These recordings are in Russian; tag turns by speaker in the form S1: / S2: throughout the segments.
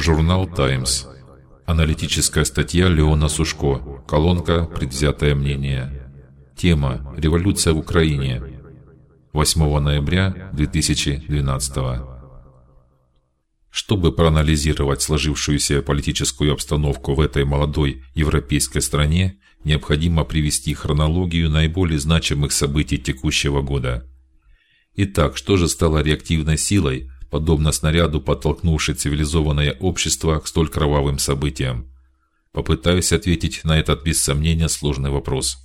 S1: Журнал Таймс. Аналитическая статья Леона Сушко. Колонка «Предвзятое мнение». Тема «Революция в Украине». 8 ноября 2012 Чтобы проанализировать сложившуюся политическую обстановку в этой молодой европейской стране, необходимо привести хронологию наиболее значимых событий текущего года. Итак, что же стало реактивной силой, подобно снаряду, подтолкнувшей цивилизованное общество к столь кровавым событиям? Попытаюсь ответить на этот без сомнения сложный вопрос.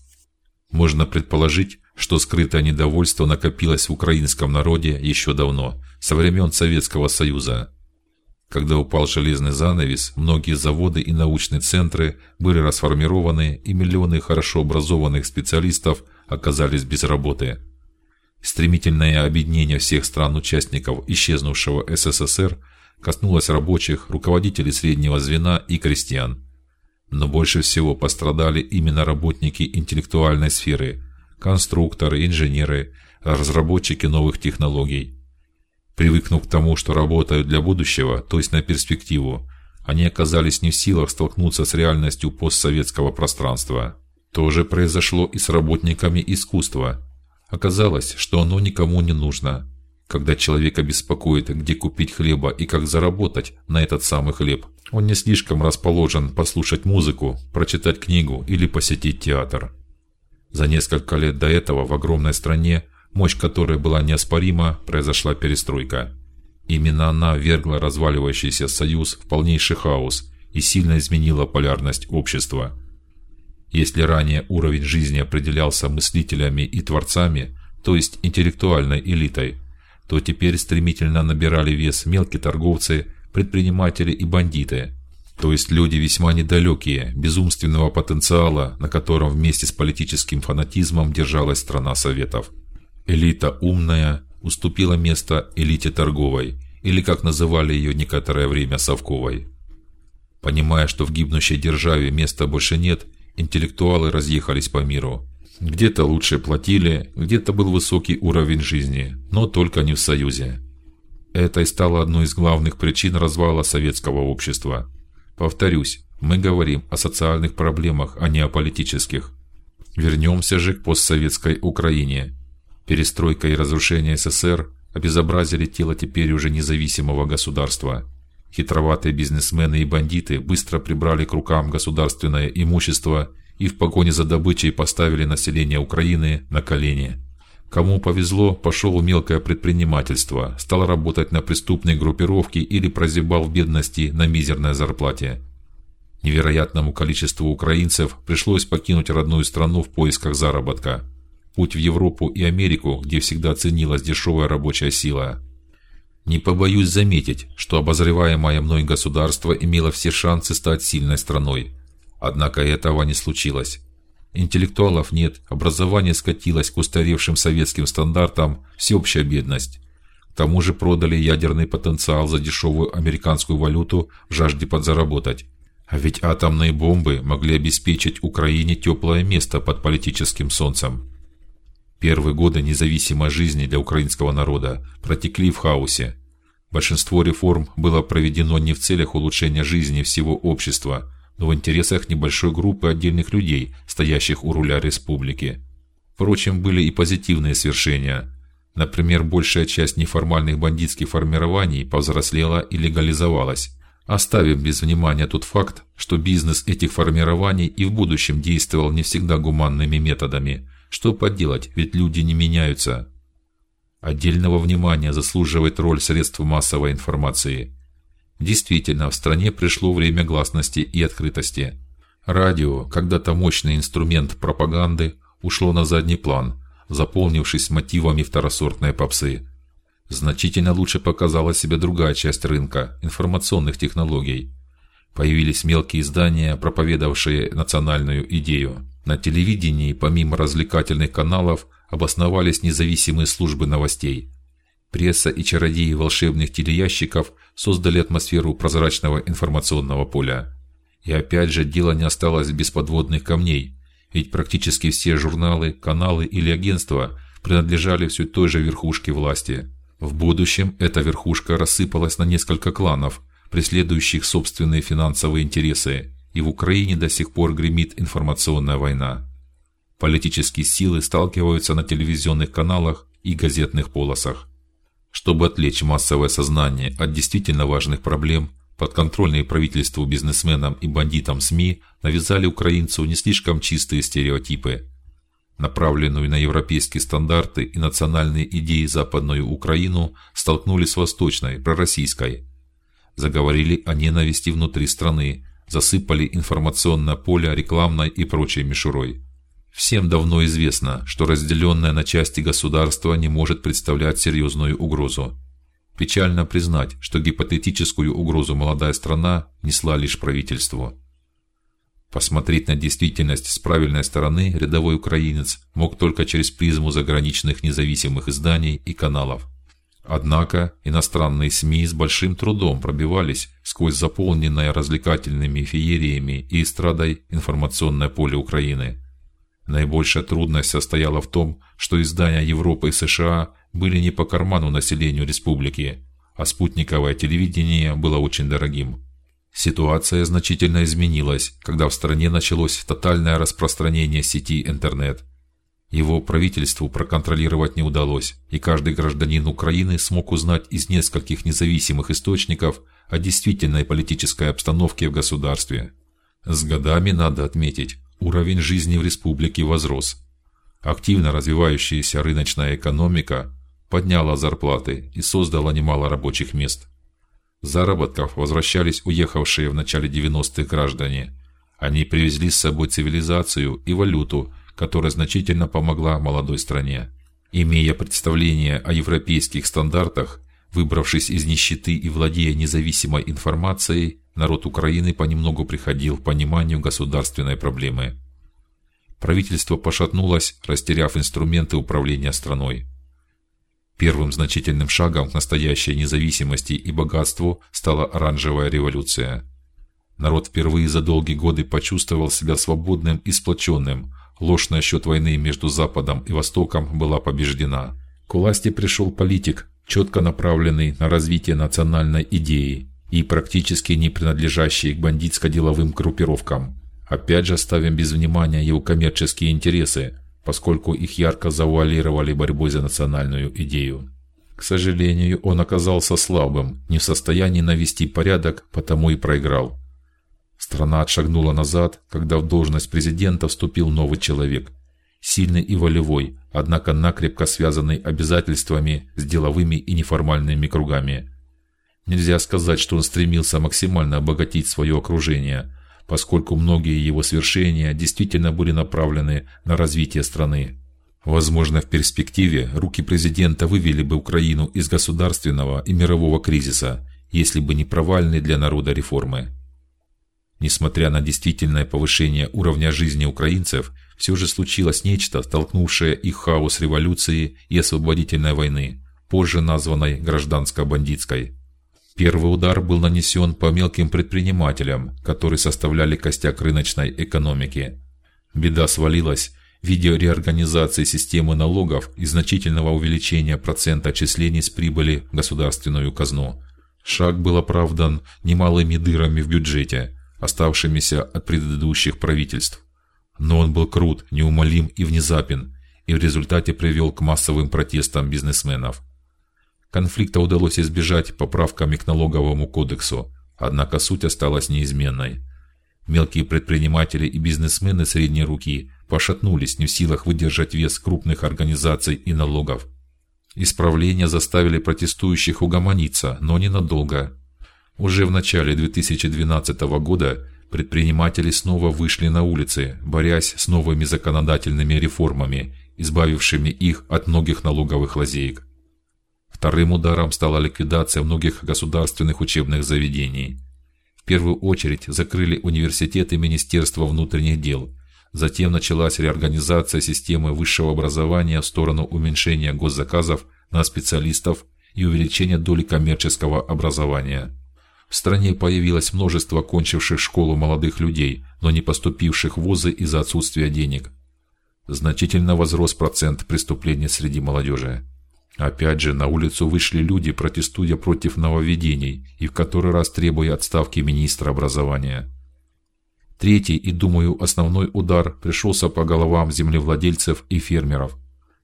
S1: Можно предположить, что скрытое недовольство накопилось в украинском народе еще давно, со времен Советского Союза. Когда упал железный занавес, многие заводы и научные центры были расформированы, и миллионы хорошо образованных специалистов оказались без работы. Стремительное объединение всех стран-участников исчезнувшего СССР коснулось рабочих, руководителей среднего звена и крестьян. Но больше всего пострадали именно работники интеллектуальной сферы, конструкторы, инженеры, разработчики новых технологий. Привыкнув к тому, что работают для будущего, то есть на перспективу, они оказались не в силах столкнуться с реальностью постсоветского пространства. То же произошло и с работниками искусства. Оказалось, что оно никому не нужно. Когда человека беспокоит, где купить хлеба и как заработать на этот самый хлеб, он не слишком расположен послушать музыку, прочитать книгу или посетить театр. За несколько лет до этого в огромной стране, мощь которой была неоспорима, произошла перестройка. Именно она вергла разваливающийся союз в полнейший хаос и сильно изменила полярность общества. Если ранее уровень жизни определялся мыслителями и творцами, то есть интеллектуальной элитой, то теперь стремительно набирали вес мелкие торговцы, предприниматели и бандиты, то есть люди весьма недалекие, без умственного потенциала, на котором вместе с политическим фанатизмом держалась страна советов. Элита умная уступила место элите торговой, или как называли ее некоторое время совковой. Понимая, что в гибнущей державе места больше нет, интеллектуалы разъехались по миру. Где-то лучше платили, где-то был высокий уровень жизни, но только не в Союзе. Это и стало одной из главных причин развала советского общества. Повторюсь, мы говорим о социальных проблемах, а не о политических. Вернемся же к постсоветской Украине. Перестройка и разрушение СССР обезобразили тело теперь уже независимого государства. Хитроватые бизнесмены и бандиты быстро прибрали к рукам государственное имущество и в погоне за добычей поставили население Украины на колени. Кому повезло, пошел в мелкое предпринимательство, стал работать на преступной группировке или прозябал в бедности на мизерной зарплате. Невероятному количеству украинцев пришлось покинуть родную страну в поисках заработка. Путь в Европу и Америку, где всегда ценилась дешевая рабочая сила. Не побоюсь заметить, что обозреваемое мной государство имело все шансы стать сильной страной. Однако этого не случилось. Интеллектуалов нет, образование скатилось к устаревшим советским стандартам, всеобщая бедность. К тому же продали ядерный потенциал за дешевую американскую валюту в жажде подзаработать. А ведь атомные бомбы могли обеспечить Украине теплое место под политическим солнцем. Первые годы независимой жизни для украинского народа протекли в хаосе. Большинство реформ было проведено не в целях улучшения жизни всего общества, но в интересах небольшой группы отдельных людей, стоящих у руля республики. Впрочем, были и позитивные свершения. Например, большая часть неформальных бандитских формирований повзрослела и легализовалась. Оставим без внимания тот факт, что бизнес этих формирований и в будущем действовал не всегда гуманными методами. Что поделать, ведь люди не меняются. Отдельного внимания заслуживает роль средств массовой информации. Действительно, в стране пришло время гласности и открытости. Радио, когда-то мощный инструмент пропаганды, ушло на задний план, заполнившись мотивами второсортной попсы. Значительно лучше показала себя другая часть рынка информационных технологий. Появились мелкие издания, проповедовавшие национальную идею. На телевидении, помимо развлекательных каналов, обосновались независимые службы новостей. Пресса и чародеи волшебных телеящиков создали атмосферу прозрачного информационного поля. И опять же дело не осталось без подводных камней, ведь практически все журналы, каналы или агентства принадлежали все той же верхушке власти. В будущем эта верхушка рассыпалась на несколько кланов, преследующих собственные финансовые интересы, и в Украине до сих пор гремит информационная война. Политические силы сталкиваются на телевизионных каналах и газетных полосах. Чтобы отвлечь массовое сознание от действительно важных проблем, подконтрольные правительству бизнесменам и бандитам СМИ навязали украинцу не слишком чистые стереотипы, направленную на европейские стандарты и национальные идеи западную Украину столкнули с восточной, пророссийской. Заговорили о ненависти внутри страны, засыпали информационное поле рекламной и прочей мишурой. Всем давно известно, что разделенное на части государство не может представлять серьезную угрозу. Печально признать, что гипотетическую угрозу молодая страна несла лишь правительству. Посмотреть на действительность с правильной стороны рядовой украинец мог только через призму заграничных независимых изданий и каналов. Однако иностранные СМИ с большим трудом пробивались сквозь заполненное развлекательными феериями и эстрадой информационное поле Украины. Наибольшая трудность состояла в том, что издания Европы и США были не по карману населению республики, а спутниковое телевидение было очень дорогим. Ситуация значительно изменилась, когда в стране началось тотальное распространение сети интернет. Его правительству проконтролировать не удалось, и каждый гражданин Украины смог узнать из нескольких независимых источников о действительной политической обстановке в государстве. С годами надо отметить, уровень жизни в республике возрос. Активно развивающаяся рыночная экономика подняла зарплаты и создала немало рабочих мест. Заработков возвращались уехавшие в начале 90-х граждане. Они привезли с собой цивилизацию и валюту, которая значительно помогла молодой стране. Имея представление о европейских стандартах, выбравшись из нищеты и владея независимой информацией, народ Украины понемногу приходил к пониманию государственной проблемы. Правительство пошатнулось, растеряв инструменты управления страной. Первым значительным шагом к настоящей независимости и богатству стала оранжевая революция. Народ впервые за долгие годы почувствовал себя свободным и сплоченным, Ложь насчет войны между Западом и Востоком была побеждена. К власти пришел политик, четко направленный на развитие национальной идеи и практически не принадлежащий к бандитско-деловым группировкам. Опять же ставим без внимания его коммерческие интересы, поскольку их ярко завуалировали борьбой за национальную идею. К сожалению, он оказался слабым, не в состоянии навести порядок, потому и проиграл. Страна отшагнула назад, когда в должность президента вступил новый человек, сильный и волевой, однако накрепко связанный обязательствами с деловыми и неформальными кругами. Нельзя сказать, что он стремился максимально обогатить свое окружение, поскольку многие его свершения действительно были направлены на развитие страны. Возможно, в перспективе руки президента вывели бы Украину из государственного и мирового кризиса, если бы не провальные для народа реформы. Несмотря на действительное повышение уровня жизни украинцев, все же случилось нечто, столкнувшее их хаос революции и освободительной войны, позже названной гражданско-бандитской. Первый удар был нанесен по мелким предпринимателям, которые составляли костяк рыночной экономики. Беда свалилась в виде реорганизации системы налогов и значительного увеличения процента отчислений с прибыли в государственную казну. Шаг был оправдан немалыми дырами в бюджете, оставшимися от предыдущих правительств. Но он был крут, неумолим и внезапен, и в результате привел к массовым протестам бизнесменов. Конфликта удалось избежать поправками к налоговому кодексу, однако суть осталась неизменной. Мелкие предприниматели и бизнесмены средней руки пошатнулись, не в силах выдержать вес крупных организаций и налогов. Исправления заставили протестующих угомониться, но ненадолго. Уже в начале 2012 года предприниматели снова вышли на улицы, борясь с новыми законодательными реформами, избавившими их от многих налоговых лазеек. Вторым ударом стала ликвидация многих государственных учебных заведений. В первую очередь закрыли университеты Министерства внутренних дел. Затем началась реорганизация системы высшего образования в сторону уменьшения госзаказов на специалистов и увеличения доли коммерческого образования. В стране появилось множество кончивших школу молодых людей, но не поступивших в вузы из-за отсутствия денег. Значительно возрос процент преступлений среди молодежи. Опять же, на улицу вышли люди, протестуя против нововведений и в который раз требуя отставки министра образования. Третий и, думаю, основной удар пришелся по головам землевладельцев и фермеров.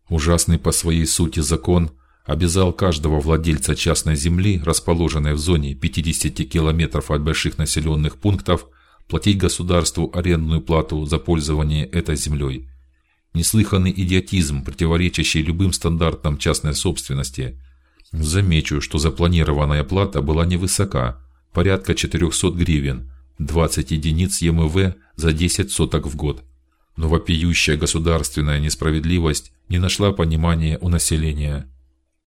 S1: Ужасный по своей сути закон обязал каждого владельца частной земли, расположенной в зоне 50 километров от больших населенных пунктов, платить государству арендную плату за пользование этой землей. Неслыханный идиотизм, противоречащий любым стандартам частной собственности. Замечу, что запланированная плата была невысока, порядка 400 гривен, 20 единиц ЕМВ за 10 соток в год. Но вопиющая государственная несправедливость не нашла понимания у населения.